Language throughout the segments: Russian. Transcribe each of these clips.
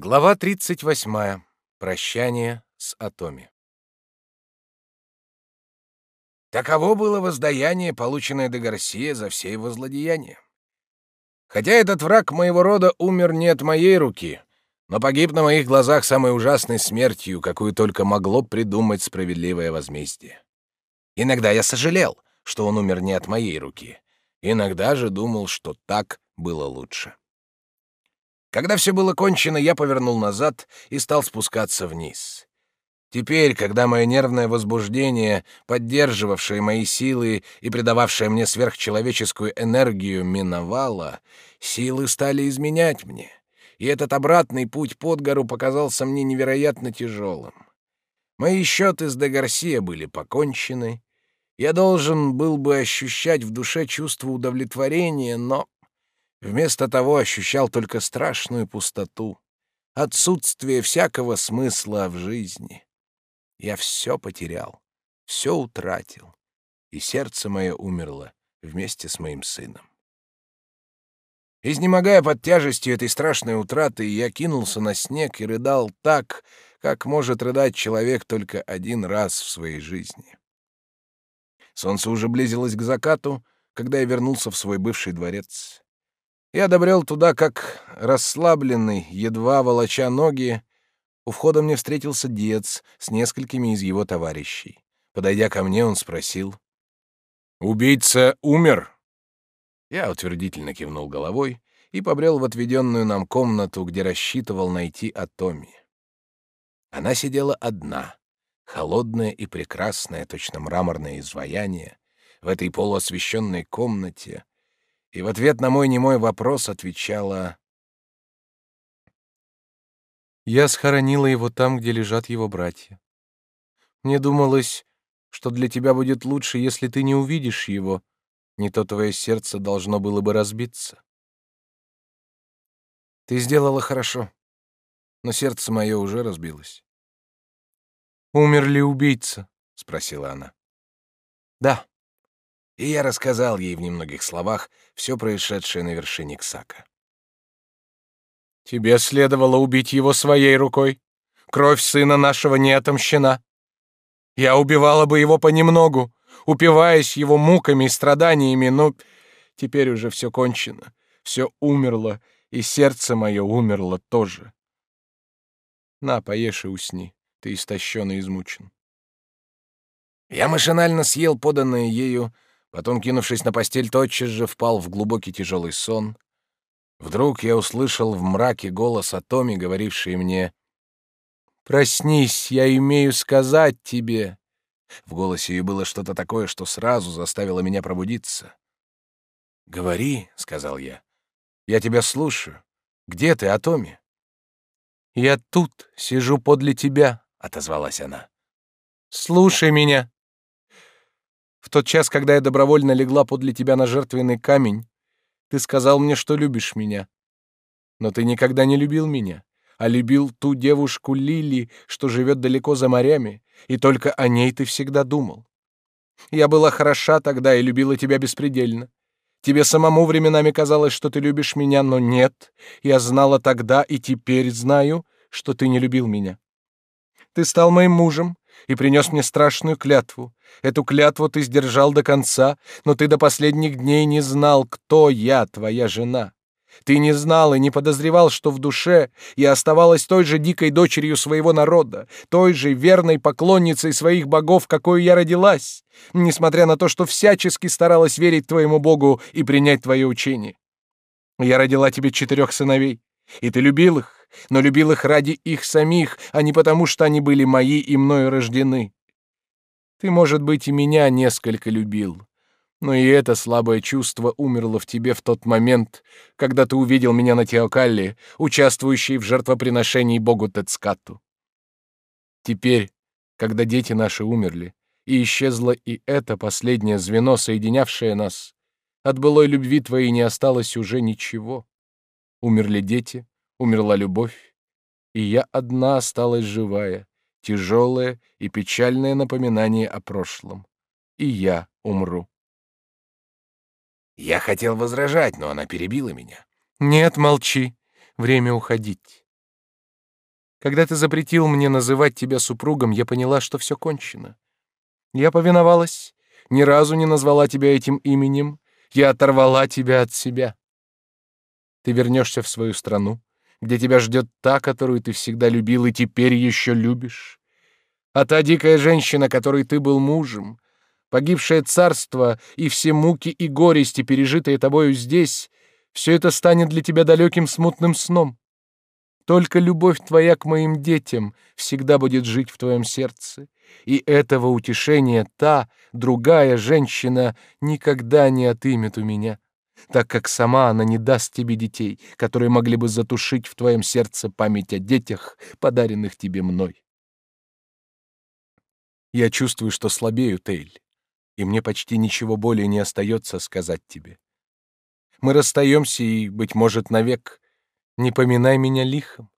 Глава 38. Прощание с Атоми. Таково было воздаяние, полученное де Гарсия за все его злодеяния. Хотя этот враг моего рода умер не от моей руки, но погиб на моих глазах самой ужасной смертью, какую только могло придумать справедливое возмездие. Иногда я сожалел, что он умер не от моей руки. Иногда же думал, что так было лучше. Когда все было кончено, я повернул назад и стал спускаться вниз. Теперь, когда мое нервное возбуждение, поддерживавшее мои силы и придававшее мне сверхчеловеческую энергию, миновало, силы стали изменять мне, и этот обратный путь под гору показался мне невероятно тяжелым. Мои счеты с де Гарсия были покончены, я должен был бы ощущать в душе чувство удовлетворения, но Вместо того ощущал только страшную пустоту, отсутствие всякого смысла в жизни. Я все потерял, все утратил, и сердце мое умерло вместе с моим сыном. Изнемогая под тяжестью этой страшной утраты, я кинулся на снег и рыдал так, как может рыдать человек только один раз в своей жизни. Солнце уже близилось к закату, когда я вернулся в свой бывший дворец. Я добрел туда, как расслабленный, едва волоча ноги. У входа мне встретился дец с несколькими из его товарищей. Подойдя ко мне, он спросил. «Убийца умер?» Я утвердительно кивнул головой и побрел в отведенную нам комнату, где рассчитывал найти Атоми. Она сидела одна, холодная и прекрасная, точно мраморное изваяние, в этой полуосвещенной комнате, и в ответ на мой немой вопрос отвечала «Я схоронила его там, где лежат его братья. Мне думалось, что для тебя будет лучше, если ты не увидишь его, не то твое сердце должно было бы разбиться. Ты сделала хорошо, но сердце мое уже разбилось. «Умер ли убийца?» — спросила она. «Да», и я рассказал ей в немногих словах все происшедшее на вершине Ксака. «Тебе следовало убить его своей рукой. Кровь сына нашего не отомщена. Я убивала бы его понемногу, упиваясь его муками и страданиями, но теперь уже все кончено, все умерло, и сердце мое умерло тоже. На, поешь и усни, ты истощен и измучен». Я машинально съел поданное ею Потом, кинувшись на постель, тотчас же впал в глубокий тяжелый сон. Вдруг я услышал в мраке голос о Томе, говоривший мне «Проснись, я имею сказать тебе». В голосе ее было что-то такое, что сразу заставило меня пробудиться. «Говори», — сказал я. «Я тебя слушаю. Где ты, Атоми?» «Я тут, сижу подле тебя», — отозвалась она. «Слушай меня». Тот час, когда я добровольно легла подле тебя на жертвенный камень, ты сказал мне, что любишь меня. Но ты никогда не любил меня, а любил ту девушку Лили, что живет далеко за морями, и только о ней ты всегда думал. Я была хороша тогда и любила тебя беспредельно. Тебе самому временами казалось, что ты любишь меня, но нет. Я знала тогда и теперь знаю, что ты не любил меня. Ты стал моим мужем, и принес мне страшную клятву. Эту клятву ты сдержал до конца, но ты до последних дней не знал, кто я, твоя жена. Ты не знал и не подозревал, что в душе я оставалась той же дикой дочерью своего народа, той же верной поклонницей своих богов, какой я родилась, несмотря на то, что всячески старалась верить твоему богу и принять твое учение. Я родила тебе четырех сыновей, и ты любил их, но любил их ради их самих, а не потому, что они были мои и мною рождены. Ты, может быть, и меня несколько любил, но и это слабое чувство умерло в тебе в тот момент, когда ты увидел меня на Теокалле, участвующей в жертвоприношении богу Тецкату. Теперь, когда дети наши умерли, и исчезло и это последнее звено, соединявшее нас, от былой любви твоей не осталось уже ничего. Умерли дети, умерла любовь, и я одна осталась живая, тяжелое и печальное напоминание о прошлом. И я умру. Я хотел возражать, но она перебила меня. «Нет, молчи. Время уходить. Когда ты запретил мне называть тебя супругом, я поняла, что все кончено. Я повиновалась, ни разу не назвала тебя этим именем, я оторвала тебя от себя. Ты вернешься в свою страну, где тебя ждет та, которую ты всегда любил и теперь еще любишь. А та дикая женщина, которой ты был мужем, погибшее царство и все муки и горести, пережитые тобою здесь, все это станет для тебя далеким смутным сном. Только любовь твоя к моим детям всегда будет жить в твоем сердце, и этого утешения та, другая женщина никогда не отымет у меня, так как сама она не даст тебе детей, которые могли бы затушить в твоем сердце память о детях, подаренных тебе мной. Я чувствую, что слабею, Тейль, и мне почти ничего более не остается сказать тебе. Мы расстаемся и, быть может, навек, не поминай меня лихом.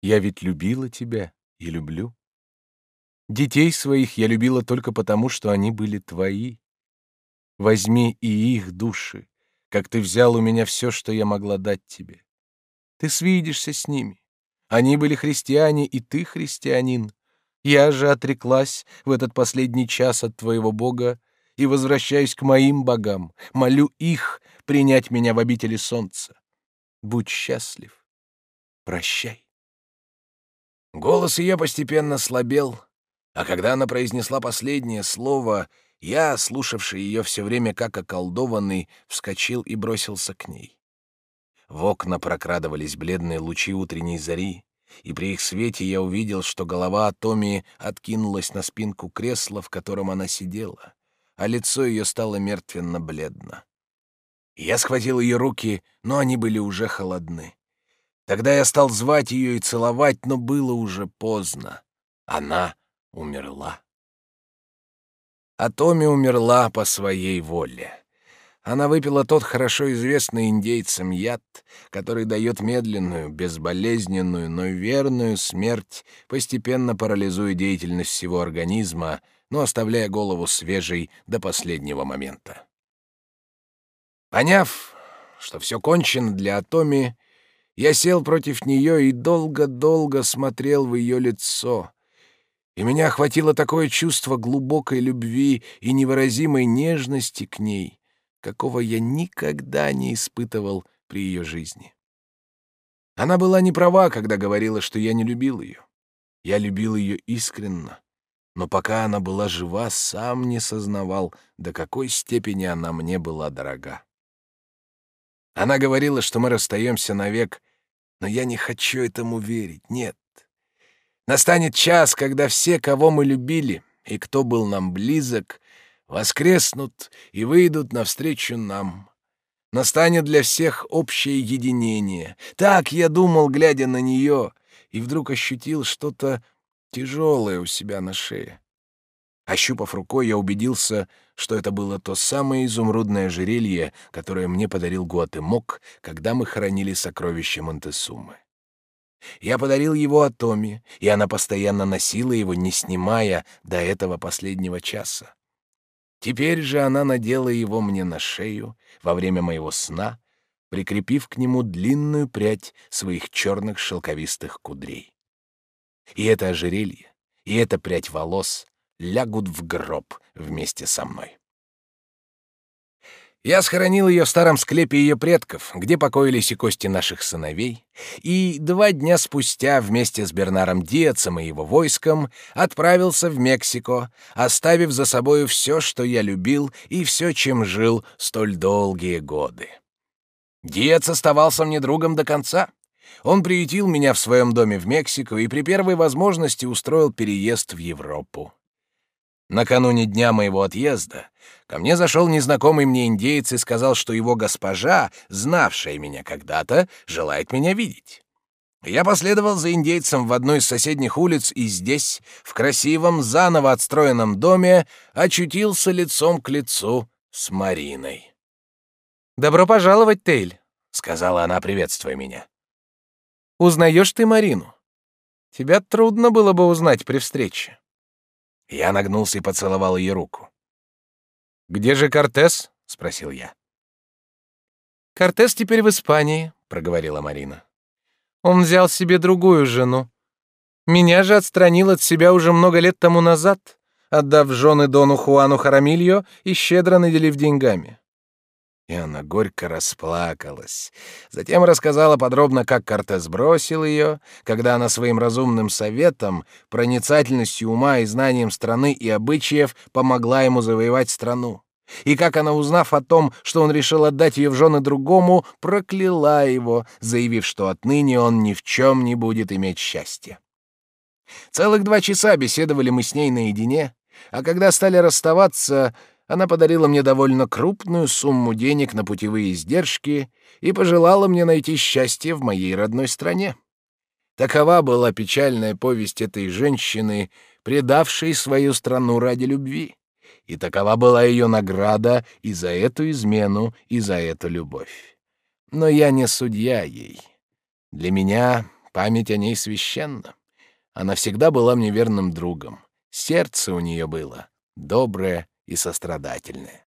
Я ведь любила тебя и люблю. Детей своих я любила только потому, что они были твои. Возьми и их души, как ты взял у меня все, что я могла дать тебе. Ты свидишься с ними. Они были христиане, и ты христианин. Я же отреклась в этот последний час от твоего Бога и возвращаюсь к моим богам, молю их принять меня в обители солнца. Будь счастлив. Прощай. Голос ее постепенно слабел, а когда она произнесла последнее слово, я, слушавший ее все время как околдованный, вскочил и бросился к ней. В окна прокрадывались бледные лучи утренней зари, и при их свете я увидел, что голова Томи откинулась на спинку кресла, в котором она сидела, а лицо ее стало мертвенно-бледно. Я схватил ее руки, но они были уже холодны. Тогда я стал звать ее и целовать, но было уже поздно. Она умерла. А Томи умерла по своей воле. Она выпила тот хорошо известный индейцам яд, который дает медленную, безболезненную, но верную смерть, постепенно парализуя деятельность всего организма, но оставляя голову свежей до последнего момента. Поняв, что все кончено для Атоми, я сел против нее и долго-долго смотрел в ее лицо. И меня охватило такое чувство глубокой любви и невыразимой нежности к ней, какого я никогда не испытывал при ее жизни. Она была не права, когда говорила, что я не любил ее. Я любил ее искренно, но пока она была жива, сам не сознавал, до какой степени она мне была дорога. Она говорила, что мы расстаемся навек, но я не хочу этому верить, нет. Настанет час, когда все, кого мы любили и кто был нам близок, воскреснут и выйдут навстречу нам. Настанет для всех общее единение. Так я думал, глядя на нее, и вдруг ощутил что-то тяжелое у себя на шее. Ощупав рукой, я убедился, что это было то самое изумрудное ожерелье, которое мне подарил Гуатемок, когда мы хоронили сокровища Монтесумы. Я подарил его Атоме, и она постоянно носила его, не снимая до этого последнего часа. Теперь же она надела его мне на шею во время моего сна, прикрепив к нему длинную прядь своих черных шелковистых кудрей. И это ожерелье, и эта прядь волос лягут в гроб вместе со мной. Я схоронил ее в старом склепе ее предков, где покоились и кости наших сыновей, и два дня спустя вместе с Бернаром Диацем и его войском отправился в Мексико, оставив за собою все, что я любил и все, чем жил столь долгие годы. Диац оставался мне другом до конца. Он приютил меня в своем доме в Мексико и при первой возможности устроил переезд в Европу. Накануне дня моего отъезда ко мне зашел незнакомый мне индеец и сказал, что его госпожа, знавшая меня когда-то, желает меня видеть. Я последовал за индейцем в одну из соседних улиц и здесь, в красивом, заново отстроенном доме, очутился лицом к лицу с Мариной. «Добро пожаловать, Тейль», — сказала она, приветствуя меня. «Узнаешь ты Марину? Тебя трудно было бы узнать при встрече». Я нагнулся и поцеловал ее руку. «Где же Кортес?» — спросил я. «Кортес теперь в Испании», — проговорила Марина. «Он взял себе другую жену. Меня же отстранил от себя уже много лет тому назад, отдав жены Дону Хуану Харамильо и щедро наделив деньгами. И она горько расплакалась. Затем рассказала подробно, как Кортес бросил ее, когда она своим разумным советом, проницательностью ума и знанием страны и обычаев помогла ему завоевать страну. И как она, узнав о том, что он решил отдать ее в жены другому, прокляла его, заявив, что отныне он ни в чем не будет иметь счастья. Целых два часа беседовали мы с ней наедине, а когда стали расставаться, она подарила мне довольно крупную сумму денег на путевые издержки и пожелала мне найти счастье в моей родной стране. Такова была печальная повесть этой женщины, предавшей свою страну ради любви. И такова была ее награда и за эту измену, и за эту любовь. Но я не судья ей. Для меня память о ней священна. Она всегда была мне верным другом. Сердце у нее было доброе и сострадательное.